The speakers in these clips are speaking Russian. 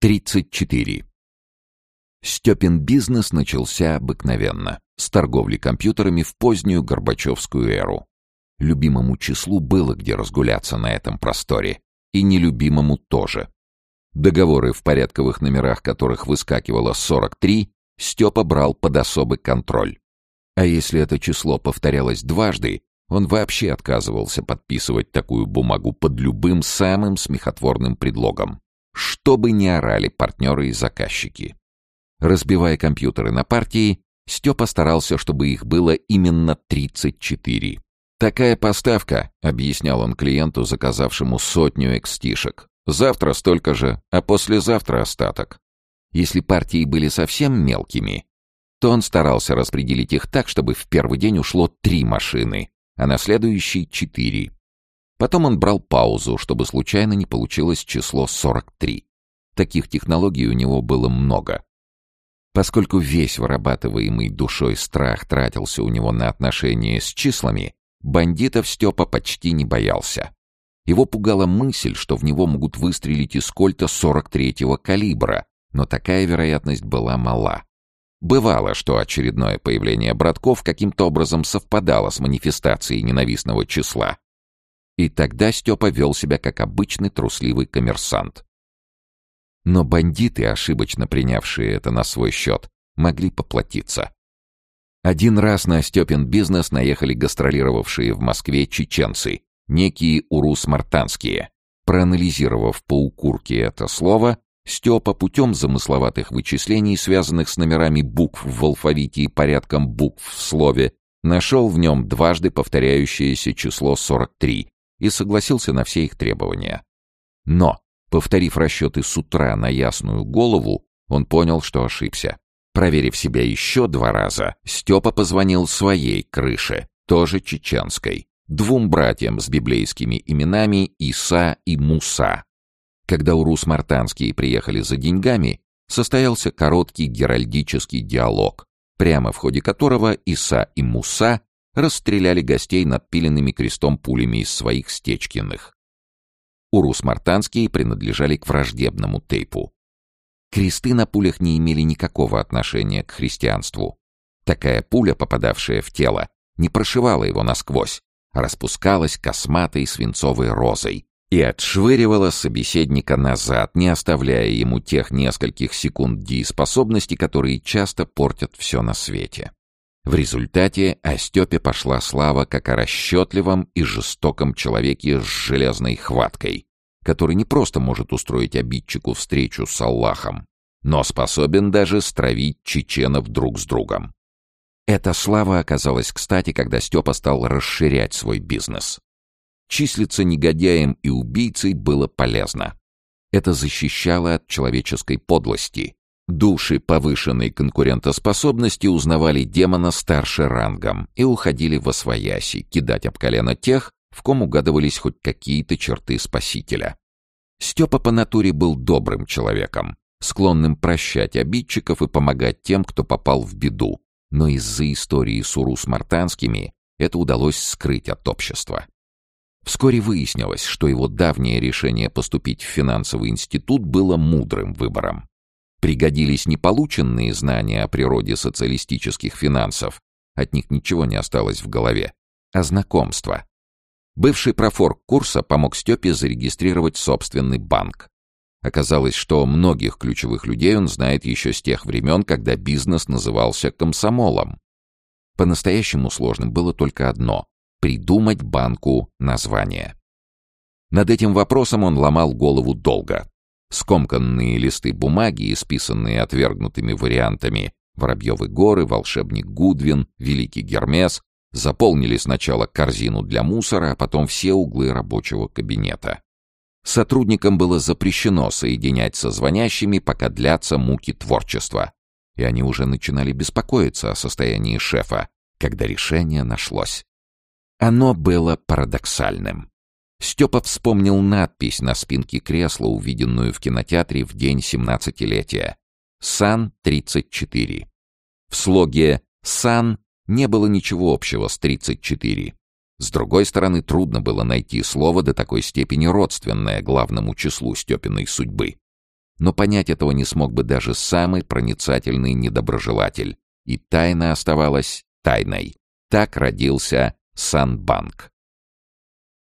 34. Степин бизнес начался обыкновенно, с торговли компьютерами в позднюю Горбачевскую эру. Любимому числу было где разгуляться на этом просторе, и нелюбимому тоже. Договоры в порядковых номерах которых выскакивало 43, Степа брал под особый контроль. А если это число повторялось дважды, он вообще отказывался подписывать такую бумагу под любым самым смехотворным предлогом чтобы не орали партнеры и заказчики. Разбивая компьютеры на партии, Степа старался, чтобы их было именно 34. «Такая поставка», — объяснял он клиенту, заказавшему сотню экстишек. «Завтра столько же, а послезавтра остаток». Если партии были совсем мелкими, то он старался распределить их так, чтобы в первый день ушло три машины, а на следующий — четыре. Потом он брал паузу, чтобы случайно не получилось число 43. Таких технологий у него было много. Поскольку весь вырабатываемый душой страх тратился у него на отношения с числами, бандитов Степа почти не боялся. Его пугала мысль, что в него могут выстрелить из кольта 43-го калибра, но такая вероятность была мала. Бывало, что очередное появление братков каким-то образом совпадало с манифестацией ненавистного числа, и тогда Степа вел себя как обычный трусливый коммерсант. Но бандиты, ошибочно принявшие это на свой счет, могли поплатиться. Один раз на Степин бизнес наехали гастролировавшие в Москве чеченцы, некие урус-мартанские. Проанализировав по укурке это слово, Степа путем замысловатых вычислений, связанных с номерами букв в алфавите и порядком букв в слове, нашел в нем дважды повторяющееся число 43 и согласился на все их требования. Но, повторив расчеты с утра на ясную голову, он понял, что ошибся. Проверив себя еще два раза, Степа позвонил своей крыше, тоже чеченской, двум братьям с библейскими именами Иса и Муса. Когда урус-мартанские приехали за деньгами, состоялся короткий геральдический диалог, прямо в ходе которого Иса и Муса расстреляли гостей надпиленными крестом пулями из своих стечкиных. Урус-мартанские принадлежали к враждебному тейпу. Кресты на пулях не имели никакого отношения к христианству. Такая пуля, попадавшая в тело, не прошивала его насквозь, а распускалась косматой свинцовой розой и отшвыривала собеседника назад, не оставляя ему тех нескольких секунд дееспособности, которые часто портят все на свете. В результате о Степе пошла слава как о расчетливом и жестоком человеке с железной хваткой, который не просто может устроить обидчику встречу с Аллахом, но способен даже стравить чеченов друг с другом. Эта слава оказалась кстати, когда Степа стал расширять свой бизнес. Числиться негодяем и убийцей было полезно. Это защищало от человеческой подлости, Души повышенной конкурентоспособности узнавали демона старше рангом и уходили во свояси, кидать об колено тех, в ком угадывались хоть какие-то черты спасителя. Степа по натуре был добрым человеком, склонным прощать обидчиков и помогать тем, кто попал в беду, но из-за истории с Урус-Мартанскими это удалось скрыть от общества. Вскоре выяснилось, что его давнее решение поступить в финансовый институт было мудрым выбором. Пригодились не полученные знания о природе социалистических финансов, от них ничего не осталось в голове, а знакомство. Бывший профорг курса помог Степе зарегистрировать собственный банк. Оказалось, что многих ключевых людей он знает еще с тех времен, когда бизнес назывался комсомолом. По-настоящему сложным было только одно — придумать банку название. Над этим вопросом он ломал голову долго. Скомканные листы бумаги, исписанные отвергнутыми вариантами «Воробьевы горы», «Волшебник Гудвин», «Великий Гермес», заполнили сначала корзину для мусора, а потом все углы рабочего кабинета. Сотрудникам было запрещено соединять со звонящими, пока длятся муки творчества. И они уже начинали беспокоиться о состоянии шефа, когда решение нашлось. Оно было парадоксальным. Степа вспомнил надпись на спинке кресла, увиденную в кинотеатре в день семнадцатилетия. «Сан-34». В слоге «Сан» не было ничего общего с 34. С другой стороны, трудно было найти слово до такой степени родственное главному числу Степиной судьбы. Но понять этого не смог бы даже самый проницательный недоброжелатель. И тайна оставалась тайной. Так родился Санбанк.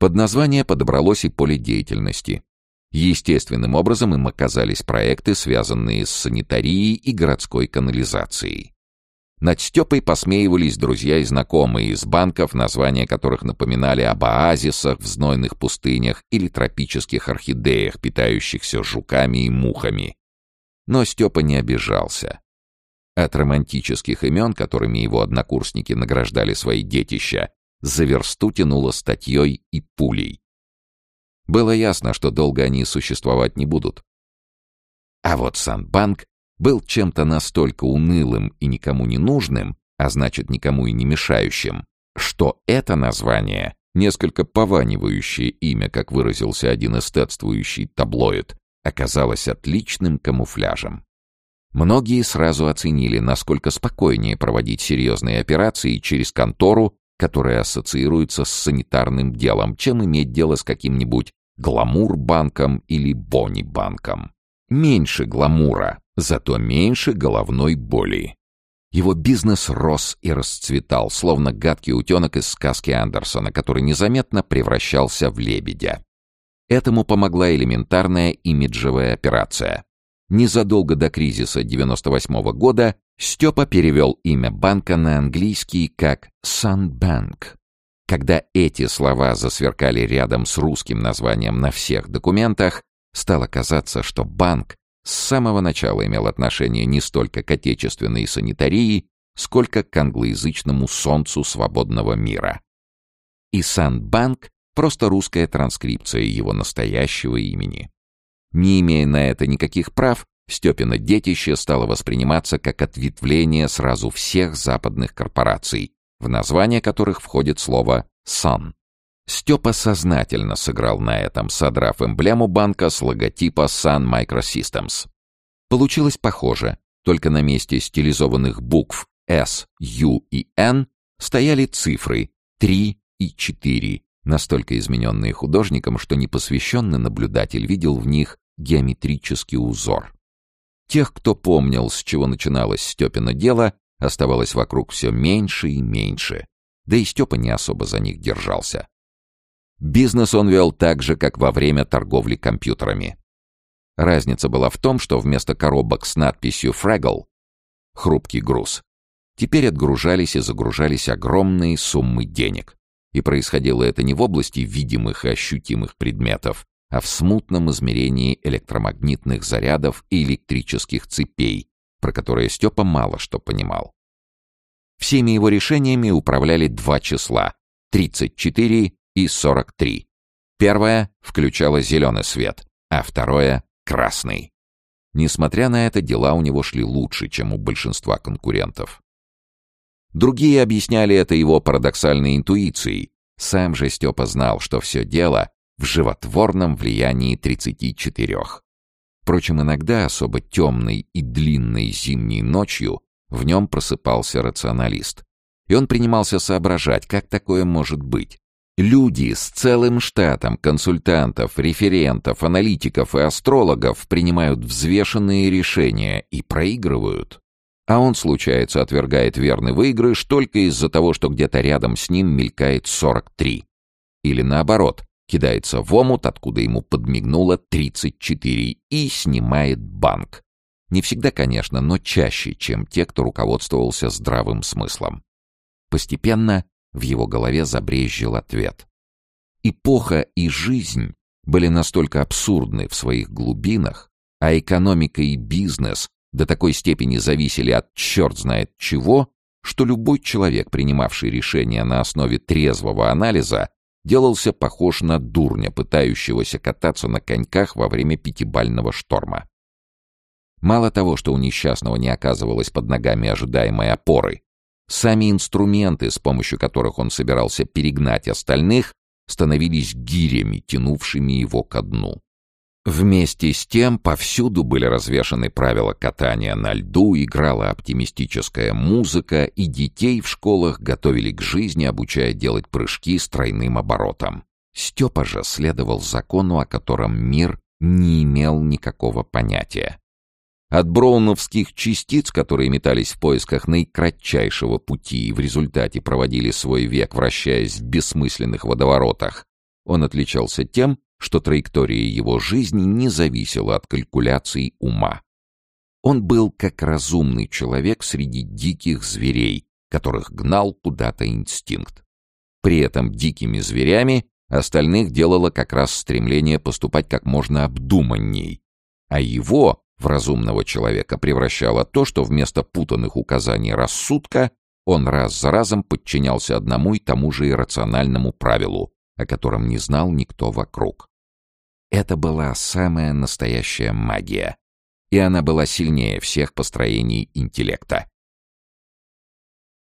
Под название подобралось и поле деятельности. Естественным образом им оказались проекты, связанные с санитарией и городской канализацией. Над Степой посмеивались друзья и знакомые из банков, названия которых напоминали об оазисах в знойных пустынях или тропических орхидеях, питающихся жуками и мухами. Но Степа не обижался. От романтических имен, которыми его однокурсники награждали свои детища, за версту тянуло статьей и пулей. Было ясно, что долго они существовать не будут. А вот Санбанк был чем-то настолько унылым и никому не нужным, а значит никому и не мешающим, что это название, несколько пованивающее имя, как выразился один эстетствующий таблоид, оказалось отличным камуфляжем. Многие сразу оценили, насколько спокойнее проводить серьезные операции через контору, которая ассоциируется с санитарным делом, чем иметь дело с каким-нибудь гламур-банком или бони-банком. Меньше гламура, зато меньше головной боли. Его бизнес рос и расцветал, словно гадкий утенок из сказки Андерсона, который незаметно превращался в лебедя. Этому помогла элементарная имиджевая операция. Незадолго до кризиса 98 -го года Степа перевел имя банка на английский как Sunbank. Когда эти слова засверкали рядом с русским названием на всех документах, стало казаться, что банк с самого начала имел отношение не столько к отечественной санитарии, сколько к англоязычному солнцу свободного мира. И Санбанк — просто русская транскрипция его настоящего имени. Не имея на это никаких прав, Степина детище стало восприниматься как ответвление сразу всех западных корпораций, в название которых входит слово «сан». Степа сознательно сыграл на этом, содрав эмблему банка с логотипа Sun Microsystems. Получилось похоже, только на месте стилизованных букв S, U и N стояли цифры 3 и 4, настолько измененные художником, что непосвященный наблюдатель видел в них геометрический узор. Тех, кто помнил, с чего начиналось Степино дело, оставалось вокруг все меньше и меньше. Да и Степа не особо за них держался. Бизнес он вел так же, как во время торговли компьютерами. Разница была в том, что вместо коробок с надписью «Fraggle» — хрупкий груз, теперь отгружались и загружались огромные суммы денег. И происходило это не в области видимых и ощутимых предметов, а в смутном измерении электромагнитных зарядов и электрических цепей, про которые Степа мало что понимал. Всеми его решениями управляли два числа — 34 и 43. Первое включало зеленый свет, а второе — красный. Несмотря на это, дела у него шли лучше, чем у большинства конкурентов. Другие объясняли это его парадоксальной интуицией. Сам же Степа знал, что все дело в животворном влиянии 34. Впрочем, иногда, особо темной и длинной зимней ночью, в нем просыпался рационалист. И он принимался соображать, как такое может быть. Люди с целым штатом консультантов, референтов, аналитиков и астрологов принимают взвешенные решения и проигрывают. А он, случается, отвергает верный выигрыш только из-за того, что где-то рядом с ним мелькает 43. Или наоборот, кидается в омут, откуда ему подмигнуло 34, и снимает банк. Не всегда, конечно, но чаще, чем те, кто руководствовался здравым смыслом. Постепенно в его голове забрезжил ответ. Эпоха и жизнь были настолько абсурдны в своих глубинах, а экономика и бизнес до такой степени зависели от черт знает чего, что любой человек, принимавший решение на основе трезвого анализа, делался похож на дурня, пытающегося кататься на коньках во время пятибального шторма. Мало того, что у несчастного не оказывалось под ногами ожидаемой опоры, сами инструменты, с помощью которых он собирался перегнать остальных, становились гирями, тянувшими его ко дну. Вместе с тем повсюду были развешаны правила катания на льду, играла оптимистическая музыка, и детей в школах готовили к жизни, обучая делать прыжки с тройным оборотом. Степа же следовал закону, о котором мир не имел никакого понятия. От броуновских частиц, которые метались в поисках наикратчайшего пути и в результате проводили свой век, вращаясь в бессмысленных водоворотах, он отличался тем, что траектория его жизни не зависела от калькуляций ума. Он был как разумный человек среди диких зверей, которых гнал куда-то инстинкт. При этом дикими зверями остальных делало как раз стремление поступать как можно обдуманней, а его, в разумного человека, превращало то, что вместо путанных указаний рассудка он раз за разом подчинялся одному и тому же иррациональному правилу, о котором не знал никто вокруг. Это была самая настоящая магия, и она была сильнее всех построений интеллекта.